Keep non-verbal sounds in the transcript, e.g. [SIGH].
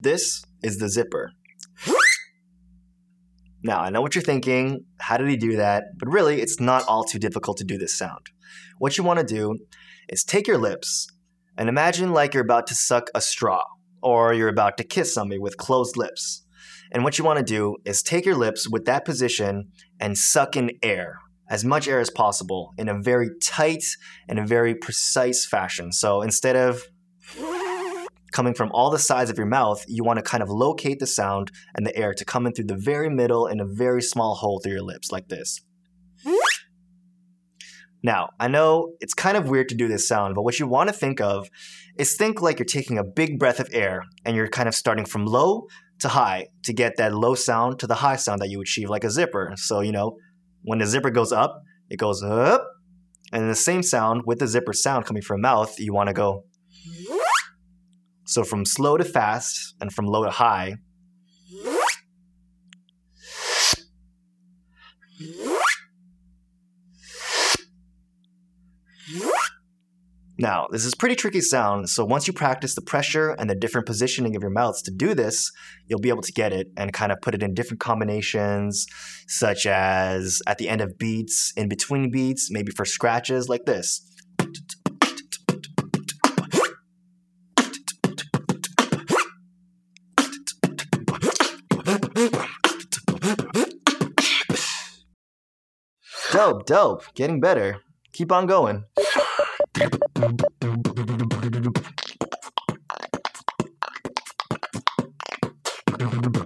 This is the zipper. Now, I know what you're thinking. How did he do that? But really, it's not all too difficult to do this sound. What you want to do is take your lips and imagine like you're about to suck a straw or you're about to kiss somebody with closed lips. And what you want to do is take your lips with that position and suck in air, as much air as possible, in a very tight and a very precise fashion. So instead of coming from all the sides of your mouth, you want to kind of locate the sound and the air to come in through the very middle in a very small hole through your lips, like this. Now, I know it's kind of weird to do this sound, but what you want to think of is think like you're taking a big breath of air and you're kind of starting from low to high to get that low sound to the high sound that you achieve like a zipper. So, you know, when the zipper goes up, it goes up. And the same sound with the zipper sound coming from mouth, you want to go. So from slow to fast and from low to high. Now, this is pretty tricky sound, so once you practice the pressure and the different positioning of your mouths to do this, you'll be able to get it and kind of put it in different combinations, such as at the end of beats, in between beats, maybe for scratches like this. dope, dope. Getting better. Keep on going. [LAUGHS]